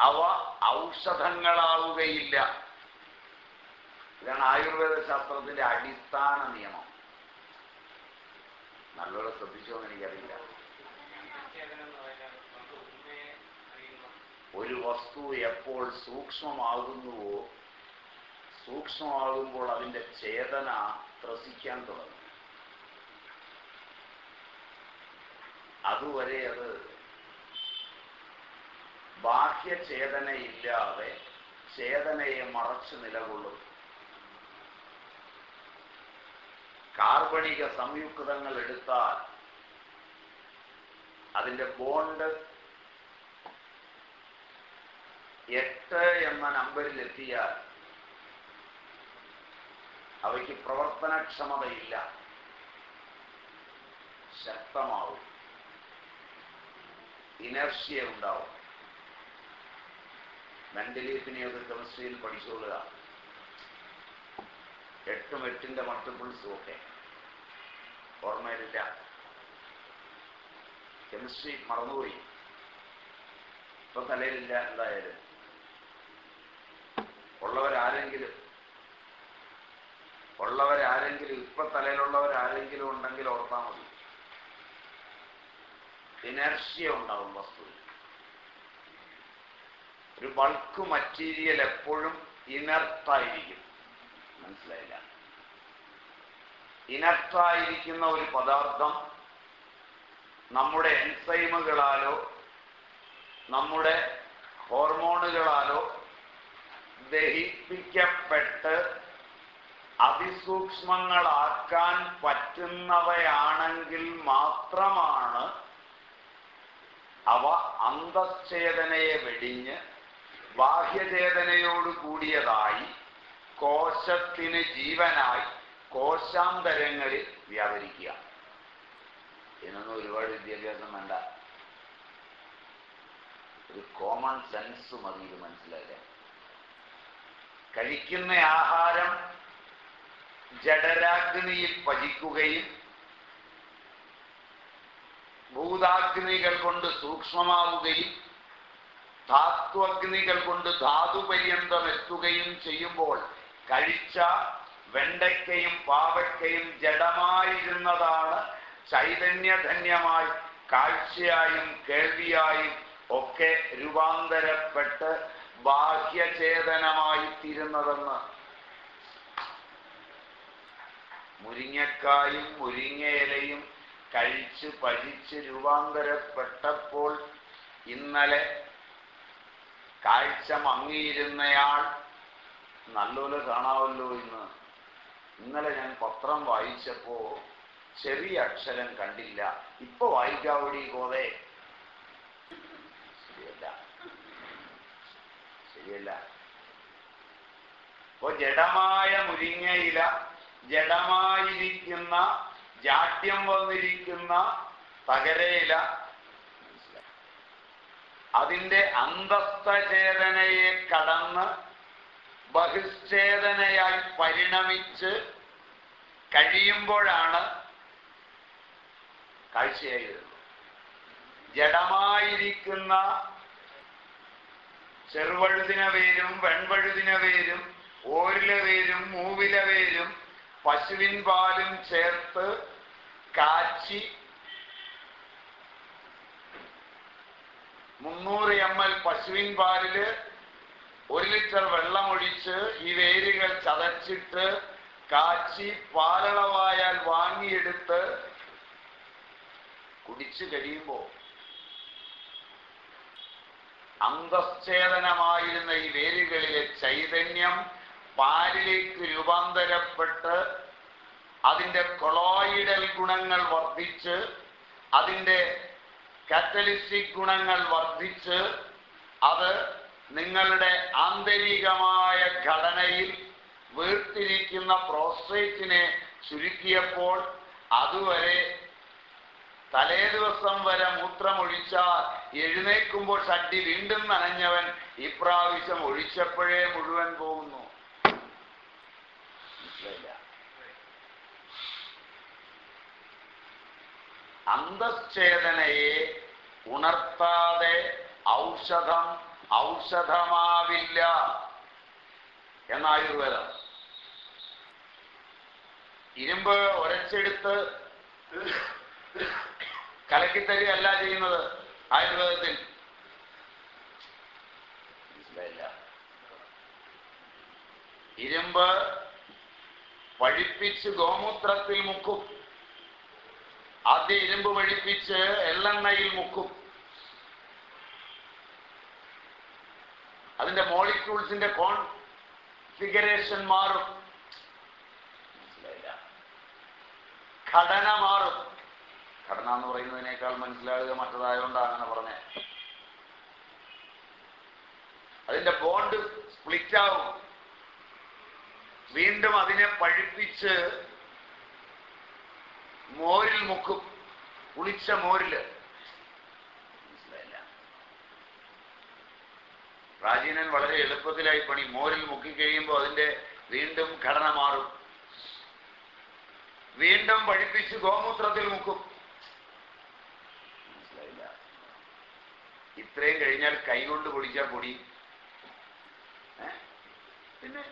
അവ ഔഷധങ്ങളാവുകയില്ല. ഇതാണ് ആയുർവേദ ശാസ്ത്രത്തിന്റെ അടിസ്ഥാന നിയമം. നല്ലോണം ശ്രദ്ധിച്ചോന്ന് എനിക്കറിയില്ല. ഒരു വസ്തു എപ്പോൾ സൂക്ഷ്മമാകുന്നുവോ സൂക്ഷ്മമാകുമ്പോൾ അതിന്റെ ചേതന ത്രസിക്കാൻ തുടങ്ങും. അതുവരെ അത് ബാഹ്യചേതനയില്ലാതെ ചേതനയെ മറച്ചു നിലകൊള്ളും. കാർബണിക സംയുക്തങ്ങൾ എടുത്താൽ അതിന്റെ ബോണ്ട് എട്ട് എന്ന നമ്പറിൽ എത്തിയാൽ അവയ്ക്ക് പ്രവർത്തനക്ഷമതയില്ല. ശക്തമാവും. ഇനർഷ്യ ഉണ്ടാവും. മെന്റലീഫിനെയൊക്കെ കെമിസ്ട്രിയിൽ പഠിച്ചുകൊള്ളുക എട്ടും എട്ടിന്റെ മൾട്ടിപ്പിൾസും ഒക്കെ. ഓർമ്മയിലില്ല. കെമിസ്ട്രി മറന്നുപോയി. ഇപ്പൊ തലയിലില്ല എന്തായാലും. ഉള്ളവരാരെങ്കിലും ഉള്ളവരാരെങ്കിലും ഇപ്പൊ തലയിലുള്ളവരാരെങ്കിലും ഉണ്ടെങ്കിൽ ഓർത്താൽ മതി. ഇനർഷ്യ ഉണ്ടാവും വസ്തുവിൽ. ഒരു ബൾക്ക് മറ്റീരിയൽ എപ്പോഴും ഇനർട്ടായിരിക്കും മനസ്സിലായില്ല? ഇനർട്ടായിരിക്കുന്ന ഒരു പദാർത്ഥം നമ്മുടെ എൻസൈമുകളാലോ നമ്മുടെ ഹോർമോണുകളാലോ ദഹിപ്പിക്കപ്പെട്ട് അതിസൂക്ഷ്മങ്ങളാക്കാൻ പറ്റുന്നവയാണെങ്കിൽ മാത്രമാണ് അവ അന്തശ്ചേതനയെ വെടിഞ്ഞ് ബാഹ്യചേതനയോട് കൂടിയതായി കോശത്തിന് ജീവനായി കോശാന്തരങ്ങളിൽ വ്യാപരിക്കുക. ഇതിനൊന്നും ഒരുപാട് വിദ്യാഭ്യാസം വേണ്ട. ഒരു കോമൺ സെൻസ് മതി ഇത് മനസ്സിലാക്കാൻ. കഴിക്കുന്ന ആഹാരം ജഡരാഗ്നിയിൽ പചിക്കുകയും ഭൂതാഗ്നികൾ കൊണ്ട് സൂക്ഷ്മമാവുകയും ധാത്വഗ്നികൾ കൊണ്ട് ധാതുപര്യന്തം എത്തുകയും ചെയ്യുമ്പോൾ കഴിച്ച വെണ്ടയ്ക്കയും പാവയ്ക്കയും ജഡമായിരുന്നതാണ് ചൈതന്യധന്യമായി കാഴ്ചയായും കേൾവിയായും ഒക്കെ രൂപാന്തരപ്പെട്ട് ബാഹ്യചേതനമായി തീരുന്നതെന്ന് മുരിങ്ങക്കായും മുരിങ്ങയിലയും കഴിച്ച് പഴിച്ച് രൂപാന്തരപ്പെട്ടപ്പോൾ ഇന്നലെ കാഴ്ച മങ്ങിയിരുന്നയാൾ നല്ലപോലെ കാണാമല്ലോ ഇന്ന്. ഇന്നലെ ഞാൻ പത്രം വായിച്ചപ്പോ ചെറിയ അക്ഷരം കണ്ടില്ല. ഇപ്പൊ വായിക്കാവടി കോതെ ശരിയല്ല. ശരിയല്ല. ഇപ്പൊ ജഡമായ മുരിങ്ങയില ജഡമായിരിക്കുന്ന ജാഡ്യം വന്നിരിക്കുന്ന തകരയില അതിന്റെ അന്തസ്ഥചേതനയെ കടന്ന് ബഹിശ്ചേതനയായി പരിണമിച്ച് കഴിയുമ്പോഴാണ് കാഴ്ചയായി വരുന്നത്. ജഡമായിരിക്കുന്ന ചെറുവഴുതിന വേരും വെൺവഴുതിന വേരും ഓരില വേരും മൂവില വേരും പശുവിൻ പാലും ചേർത്ത് കാച്ചി മുന്നൂറ് എം എൽ പശുവിൻ പാലിൽ ഒരു ലിറ്റർ വെള്ളമൊഴിച്ച് ഈ വേരുകൾ ചതച്ചിട്ട് കാച്ചി പാലളവായാൽ വാങ്ങിയെടുത്ത് കുടിച്ചു കഴിയുമ്പോൾ അന്തശ്ചേതനമായിരുന്ന ഈ വേരുകളിലെ ചൈതന്യം പാലിലേക്ക് രൂപാന്തരപ്പെട്ട് അതിന്റെ കൊളോയിഡൽ ഗുണങ്ങൾ വർദ്ധിച്ച് അതിന്റെ കാറ്റലിസ്റ്റിക് ഗുണങ്ങൾ വർദ്ധിച്ച് അത് നിങ്ങളുടെ ആന്തരികമായ ഘടനയിൽ വീർത്തിരിക്കുന്ന പ്രോസ്ട്രേറ്റിനെ ചുരുക്കിയപ്പോൾ അതുവരെ തലേ ദിവസം വരെ മൂത്രമൊഴിച്ചാൽ എഴുന്നേക്കുമ്പോൾ ഷഡ്ഡി വീണ്ടും നനഞ്ഞവൻ ഇപ്രാവശ്യം ഒഴിച്ചപ്പോഴേ മുഴുവൻ പോകുന്നു. അന്തശ്ചേതനയെ ഉണർത്താതെ ഔഷധം ഔഷധമാവില്ല എന്ന ആയുർവേദം. ഇരുമ്പ് ഒരച്ചെടുത്ത് കലക്കിത്തരികയല്ല ചെയ്യുന്നത് ആയുർവേദത്തിൽ. മനസ്സിലായില്ല? ഇരുമ്പ് പഴിപ്പിച്ച് ഗോമൂത്രത്തിൽ മുക്കും. ആദ്യം ഇരുമ്പ് പഴിപ്പിച്ച് എള്ളെണ്ണയിൽ മുക്കും. അതിന്റെ മോളിക്യൂൾസിന്റെ കോൺഫിഗറേഷൻ മാറും. മനസ്സിലായില്ല. ഘടന മാറും. ഘടന എന്ന് പറയുന്നതിനേക്കാൾ മനസ്സിലാകുക മറ്റതായതുകൊണ്ടാണ് അങ്ങനെ പറഞ്ഞത് അതിന്റെ ബോണ്ട് സ്പ്ലിറ്റ് ആവും. വീണ്ടും അതിനെ പഴുപ്പിച്ച് മോരിൽ മുക്കും. പുളിച്ച മോരിൽ മനസ്സിലായില്ല പ്രാചീനൻ വളരെ എളുപ്പത്തിലായി പണി. മോരിൽ മുക്കിക്കഴിയുമ്പോൾ അതിന്റെ വീണ്ടും ഘടന മാറും. വീണ്ടും പഴിപ്പിച്ച് ഗോമൂത്രത്തിൽ മുക്കും. മനസ്സിലായില്ല? ഇത്രയും കഴിഞ്ഞാൽ കൈകൊണ്ട് പൊടിച്ചാൽ പൊടി? പിന്നെ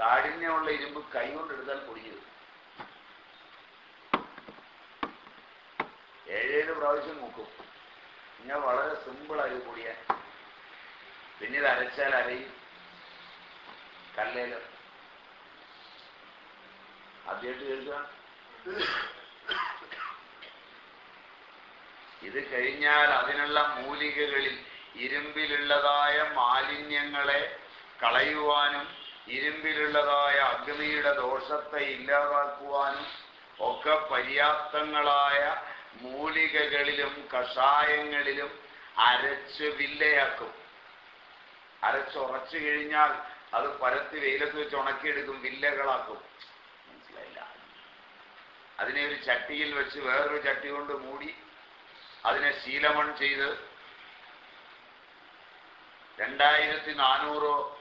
കാഠിന്യമുള്ള ഇരുമ്പ് കൈകൊണ്ട് എടുത്താൽ പൊടിക്കരുത്. ഏഴേഴ് പ്രാവശ്യം മുക്കും. ഞാൻ വളരെ സിമ്പിളായി പൊടിയാൻ പിന്നെ ഇത് അരച്ചാൽ അരയും. കല്ലേലോ. ആദ്യമായിട്ട് കേൾക്കുക. ഇത് കഴിഞ്ഞാൽ അതിനുള്ള മൂലികകളിൽ ഇരുമ്പിലുള്ളതായ മാലിന്യങ്ങളെ കളയുവാനും ഇരുമ്പിലുള്ളതായ അഗ്നിയുടെ ദോഷത്തെ ഇല്ലാതാക്കുവാനും ഒക്കെ പര്യാപ്തങ്ങളായ മൂലികകളിലും കഷായങ്ങളിലും അരച്ച് വില്ലയാക്കും. അരച്ചുറച്ചു കഴിഞ്ഞാൽ അത് പരത്തി വെയിലത്ത് വെച്ച് ഉണക്കിയെടുക്കും വില്ലകളാക്കും. മനസ്സിലായില്ല? അതിനെ ഒരു ചട്ടിയിൽ വെച്ച് വേറൊരു ചട്ടി കൊണ്ട് മൂടി അതിനെ ശീലമൺ ചെയ്ത് രണ്ടായിരത്തി നാനൂറോ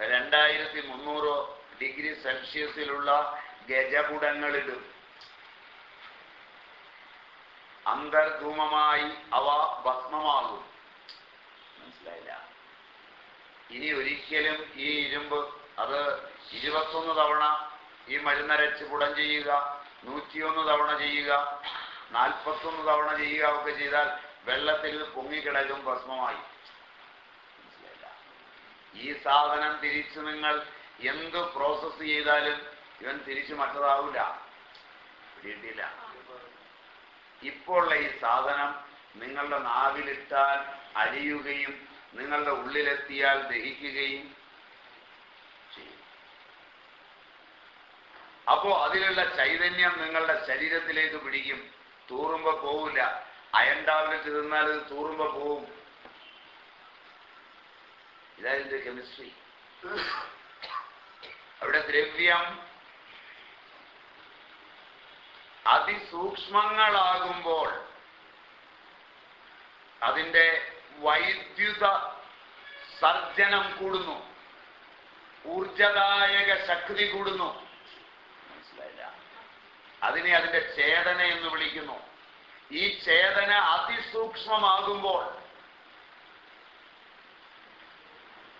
രണ്ടായിരത്തി മുന്നൂറോ ഡിഗ്രി സെൽഷ്യസിലുള്ള ഗജപുടങ്ങളിടും അന്തർധൂമമായി അവ ഭസ്മമാകും. മനസ്സിലായില്ല? ഇനി ഒരിക്കലും ഈ ഇരുമ്പ് അത് ഇരുപത്തൊന്ന് തവണ ഈ മരുന്നരച്ച് കുടം ചെയ്യുക നൂറ്റിയൊന്ന് തവണ ചെയ്യുക നാൽപ്പത്തൊന്ന് തവണ ചെയ്യുക ഒക്കെ ചെയ്താൽ വെള്ളത്തിൽ പൊങ്ങിക്കിടലും ഭസ്മമായി. മനസ്സിലായില്ല? ഈ സാധനം തിരിച്ച് നിങ്ങൾ എന്ത് പ്രോസസ് ചെയ്താലും ഇവൻ തിരിച്ചു മറ്റതാവില്ല പിടിയിട്ടില്ല. ഇപ്പോൾ ഈ സാധനം നിങ്ങളുടെ നാവിലിട്ടാൽ അലിയുകയും നിങ്ങളുടെ ഉള്ളിലെത്തിയാൽ ദഹിക്കുകയും ചെയ്യും. അപ്പോ അതിലുള്ള ചൈതന്യം നിങ്ങളുടെ ശരീരത്തിലേക്ക് പിടിക്കും. തൂറുമ്പോ പോവില്ല. അയൺ ടാബ്ലറ്റ് തിന്നാൽ ഇത് തൂറുമ്പോ പോവും. ഇതായിരുന്നു കെമിസ്ട്രി അവിടെ ദ്രവ്യം അതിസൂക്ഷ്മങ്ങളാകുമ്പോൾ അതിന്റെ വൈദ്യുത സർജനം കൂടുന്നു. ഊർജദായക ശക്തി കൂടുന്നു. മനസ്സിലായില്ല? അതിനെ അതിന്റെ ചേതന എന്ന് വിളിക്കുന്നു. ഈ ചേതന അതിസൂക്ഷ്മമാകുമ്പോൾ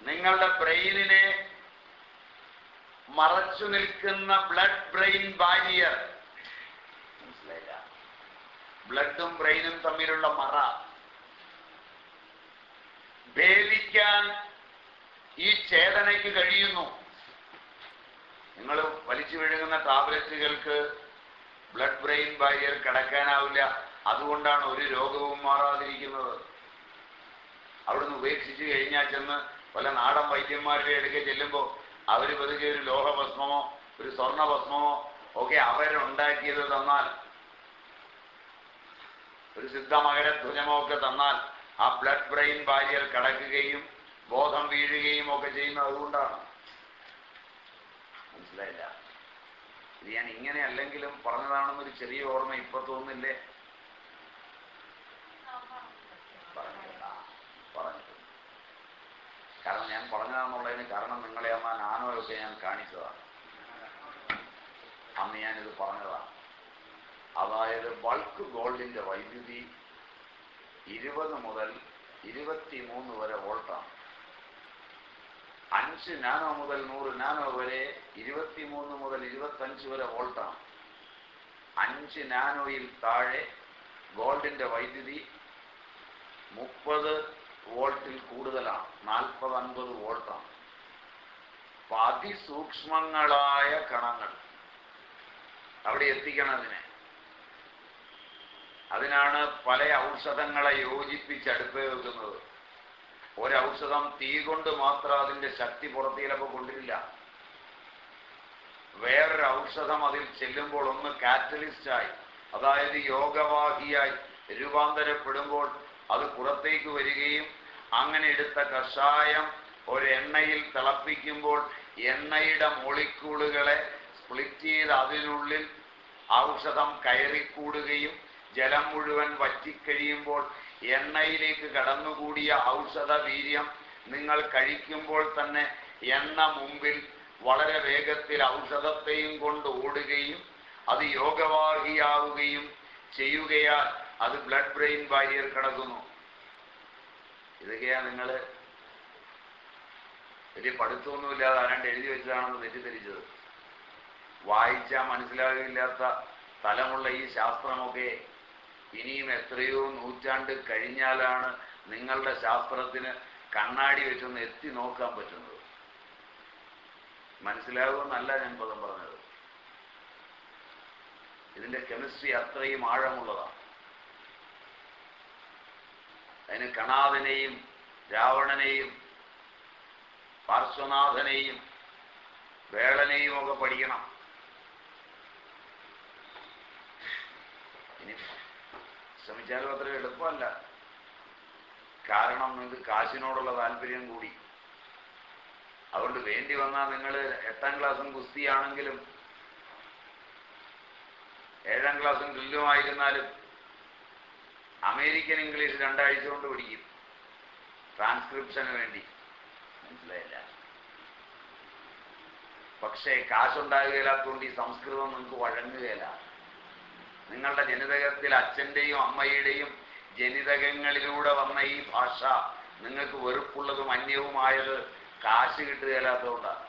നിങ്ങളുടെ ബ്രെയിനിനെ മറച്ചു നിൽക്കുന്ന ബ്ലഡ് ബ്രെയിൻ ബാരിയർ ബ്ലഡും ബ്രെയിനും തമ്മിലുള്ള മറ. ഭേദിക്കാൻ ഈ ചേതനയ്ക്ക് കഴിയുന്നു. നിങ്ങൾ വലിച്ചു വിഴുങ്ങുന്ന ടാബ്ലറ്റുകൾക്ക് ബ്ലഡ് ബ്രെയിൻ ബാരിയർ കിടക്കാനാവില്ല. അതുകൊണ്ടാണ് ഒരു രോഗവും മാറാതിരിക്കുന്നത്. അവിടുന്ന് ഉപേക്ഷിച്ച് കഴിഞ്ഞാൽ ചെന്ന് പല നാടൻ വൈദ്യന്മാരുടെ അടുക്കെ ചെല്ലുമ്പോൾ അവർ പതുക്കെ ഒരു ലോഹഭസ്മമോ ഒരു സ്വർണഭസ്മമോ ഒക്കെ അവരുണ്ടാക്കിയത് തന്നാൽ ഒരു സിദ്ധമകരധ്വജമൊക്കെ തന്നാൽ ആ ബ്ലഡ് ബ്രെയിൻ ബാരിയർ കടക്കുകയും ബോധം വീഴുകയും ഒക്കെ ചെയ്യുന്നത് അതുകൊണ്ടാണ്. മനസ്സിലായില്ല? ഇത് ഞാൻ ഇങ്ങനെ അല്ലെങ്കിലും പറഞ്ഞതാണെന്നൊരു ചെറിയ ഓർമ്മ ഇപ്പൊ തോന്നില്ലേ കാരണം ഞാൻ പറഞ്ഞതാണെന്നുള്ളതിന് കാരണം നിങ്ങളെ അന്ന് ആനോയൊക്കെ ഞാൻ കാണിച്ചതാണ്. അന്ന് ഞാനിത് പറഞ്ഞതാണ്. അതായത് ബൾക്ക് ഗോൾഡിന്റെ വൈദ്യുതി ഇരുപത് മുതൽ ഇരുപത്തിമൂന്ന് വരെ വോൾട്ടാണ്. അഞ്ച് നാനോ മുതൽ നൂറ് നാനോ വരെ ഇരുപത്തിമൂന്ന് മുതൽ ഇരുപത്തഞ്ച് വരെ വോൾട്ടാണ്. അഞ്ച് നാനോയിൽ താഴെ ഗോൾഡിന്റെ വൈദ്യുതി മുപ്പത് വോൾട്ടിൽ കൂടുതലാണ്. നാൽപ്പത് അൻപത് വോൾട്ടാണ്. അപ്പൊ അതിസൂക്ഷ്മങ്ങളായ കണങ്ങൾ. അവിടെ എത്തിക്കണം അതിനെ. അതിനാണ് പല ഔഷധങ്ങളെ വെക്കുന്നത് ഒരൗഷധം തീ കൊണ്ട് മാത്രം അതിന്റെ ശക്തി പുറത്തേലപ്പോൾ കൊണ്ടിരില്ല വേറൊരു ഔഷധം അതിൽ ചെല്ലുമ്പോൾ ഒന്ന് കാറ്റലിസ്റ്റായി അതായത് യോഗവാഹിയായി രൂപാന്തരപ്പെടുമ്പോൾ അത് പുറത്തേക്ക് വരികയും അങ്ങനെ എടുത്ത കഷായം ഒരെണ്ണയിൽ തിളപ്പിക്കുമ്പോൾ എണ്ണയുടെ മൊളിക്കൂളുകളെ സ്പ്ലിറ്റ് ചെയ്ത് അതിനുള്ളിൽ ഔഷധം കയറിക്കൂടുകയും ജലം മുഴുവൻ വറ്റിക്കഴിയുമ്പോൾ എണ്ണയിലേക്ക് കടന്നുകൂടിയ ഔഷധ വീര്യം നിങ്ങൾ കഴിക്കുമ്പോൾ തന്നെ എണ്ണ മുമ്പിൽ വളരെ വേഗത്തിൽ ഔഷധത്തെയും കൊണ്ട് ഓടുകയും അത് യോഗവാഹിയാവുകയും ചെയ്യുകയാൽ അത് ബ്ലഡ് ബ്രെയിൻ ബാരിയർ കിടക്കുന്നു. ഇതൊക്കെയാ നിങ്ങൾ വലിയ പഠിത്തമൊന്നുമില്ലാതെ ആരാണ്ട് എഴുതി വെച്ചതാണെന്ന് തെറ്റിദ്ധരിച്ചത്. വായിച്ചാൽ മനസ്സിലാകില്ലാത്ത തലമുള്ള ഈ ശാസ്ത്രമൊക്കെ ഇനിയും എത്രയോ നൂറ്റാണ്ട് കഴിഞ്ഞാലാണ് നിങ്ങളുടെ ശാസ്ത്രത്തിന് കണ്ണാടി വെച്ചൊന്ന് എത്തി നോക്കാൻ പറ്റുന്നത്. മനസ്സിലാകുമെന്നല്ല ഞാൻ പദം പറഞ്ഞത്. ഇതിന്റെ കെമിസ്ട്രി അത്രയും ആഴമുള്ളതാണ്. അതിന് കണാദനെയും രാവണനെയും പാർശ്വനാഥനെയും വേളനെയും ഒക്കെ പഠിക്കണം. ഇനി ശ്രമിച്ചാലും അത്ര എളുപ്പമല്ല. കാരണം നിങ്ങൾക്ക് കാശിനോടുള്ള താല്പര്യം കൂടി. അതുകൊണ്ട് വേണ്ടി വന്നാൽ നിങ്ങൾ എട്ടാം ക്ലാസ്സും കുസ്തിയാണെങ്കിലും ഏഴാം ക്ലാസ്സും തുല്യമായിരുന്നാലും അമേരിക്കൻ ഇംഗ്ലീഷ് രണ്ടാഴ്ച കൊണ്ട് പഠിക്കും ട്രാൻസ്ക്രിപ്ഷന് വേണ്ടി. മനസ്സിലായില്ല? പക്ഷേ കാശുണ്ടാകുകയില്ലാത്തതുകൊണ്ട് ഈ സംസ്കൃതം നിങ്ങൾക്ക് വഴങ്ങുകയില്ല. നിങ്ങളുടെ ജനിതകത്തിൽ അച്ഛന്റെയും അമ്മയുടെയും ജനിതകങ്ങളിലൂടെ വന്ന ഈ ഭാഷ നിങ്ങൾക്ക് വെറുപ്പുള്ളതും അന്യവുമായത് കാശ് കിട്ടുകയില്ലാത്തതുകൊണ്ടാണ്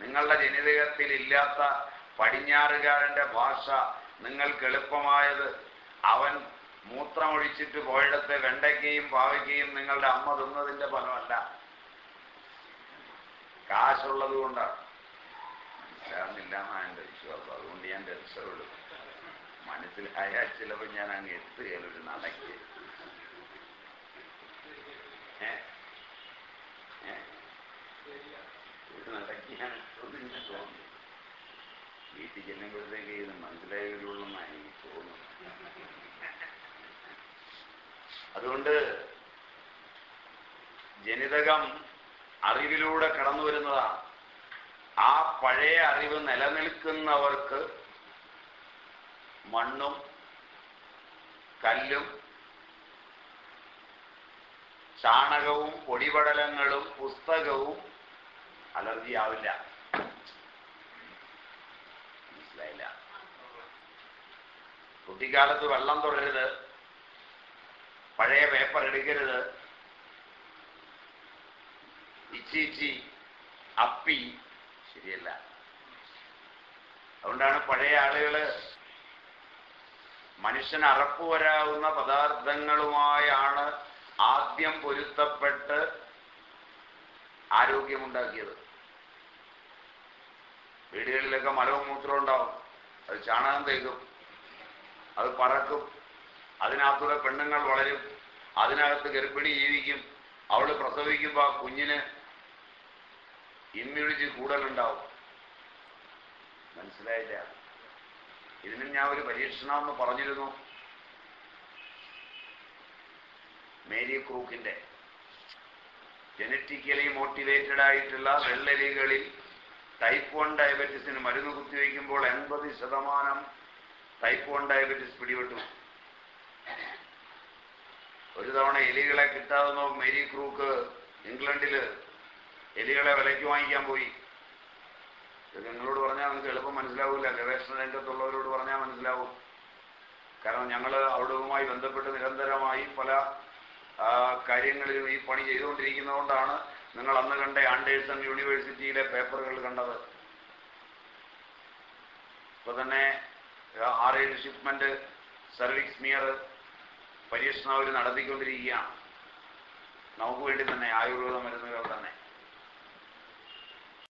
നിങ്ങളുടെ ജനിതകത്തിൽ ഇല്ലാത്ത പടിഞ്ഞാറുകാരന്റെ ഭാഷ നിങ്ങൾക്ക് എളുപ്പമായത് അവൻ മൂത്രമൊഴിച്ചിട്ട് പോയിടത്തെ വെണ്ടയ്ക്കയും പാവയ്ക്കയും നിങ്ങളുടെ അമ്മ തിന്നതിന്റെ ഫലമല്ല. കാശുള്ളത് കൊണ്ടാണ് എന്റെ വിശ്വാസം അതുകൊണ്ട് ഞാൻ രക്ഷപ്പെടും. മനസ്സിലായ ചിലപ്പോൾ ഞാൻ അങ്ങ് എത്തുകയാണ് ഒരു നടക്ക്. ഒരു നടക്ക് ഞാൻ തോന്നുന്നു. വീട്ടിൽ ചെല്ലുമ്പോഴത്തേക്ക് ഇത് മനസ്സിലായി എനിക്ക് അതുകൊണ്ട് ജനിതകം അറിവിലൂടെ കടന്നു വരുന്നതാണ് ആ പഴയ അറിവ് നിലനിൽക്കുന്നവർക്ക് മണ്ണും കല്ലും ചാണകവും പൊടിപടലങ്ങളും പുസ്തകവും അലർജി ആവില്ല മനസ്സിലായില്ല? കുട്ടിക്കാലത്ത് വെള്ളം തുടരുത്. പഴയ പേപ്പർ എടുക്കരുത്. ഇച്ചി ഇച്ചി അപ്പി ശരിയല്ല. അതുകൊണ്ടാണ് പഴയ ആളുകൾ മനുഷ്യന് അറപ്പ് വരാവുന്ന പദാർത്ഥങ്ങളുമായാണ് ആദ്യം പൊരുത്തപ്പെട്ട് ആരോഗ്യമുണ്ടാക്കിയത്. വീടുകളിലൊക്കെ മലവും മൂത്രവും ഉണ്ടാവും. അത് ചാണകം തേക്കും. അത് പറക്കും. അതിനകത്തൂടെ പെണ്ണുങ്ങൾ വളരും. അതിനകത്ത് ഗർഭിണി ജീവിക്കും. അവൾ പ്രസവിക്കുമ്പോൾ ആ കുഞ്ഞിന് ഇമ്മ്യൂണിറ്റി കൂടുതലുണ്ടാവും. മനസ്സിലായില്ല. ഇതിനും ഞാൻ ഒരു പരീക്ഷണമെന്ന് പറഞ്ഞിരുന്നു. മേരി ക്രൂക്കിന്റെ. ജനറ്റിക്കലി മോട്ടിവേറ്റഡ് ആയിട്ടുള്ള വെള്ളരികളിൽ ടൈപ്പ് വൺ ഡയബറ്റീസിന് മരുന്ന് കുത്തിവെക്കുമ്പോൾ എൺപത് ശതമാനം ടൈപ്പ് വൺ ഡയബറ്റീസ് പിടിപെട്ടു. ഒരു തവണ എലികളെ കിട്ടാതെ മേരി ക്രൂക്ക് ഇംഗ്ലണ്ടിൽ എലികളെ വിലയ്ക്ക് വാങ്ങിക്കാൻ പോയി. നിങ്ങളോട് പറഞ്ഞാൽ നിങ്ങൾക്ക് എളുപ്പം മനസ്സിലാവില്ല ഗവേഷണ രംഗത്തുള്ളവരോട് പറഞ്ഞാൽ മനസ്സിലാവും. കാരണം ഞങ്ങൾ അവിടവുമായി ബന്ധപ്പെട്ട് നിരന്തരമായി പല കാര്യങ്ങളിലും ഈ പണി ചെയ്തുകൊണ്ടിരിക്കുന്നതുകൊണ്ടാണ് നിങ്ങൾ അന്ന് കണ്ട ആൻഡേഴ്സൺ യൂണിവേഴ്സിറ്റിയിലെ പേപ്പറുകൾ കണ്ടത്. ഇപ്പൊ തന്നെ ആറേഴ് ഷിപ്മെന്റ് സർവീസ് മിയർ പരീക്ഷണം അവർ നടത്തിക്കൊണ്ടിരിക്കുകയാണ്. നമുക്ക് വേണ്ടി തന്നെ ആയുർവേദം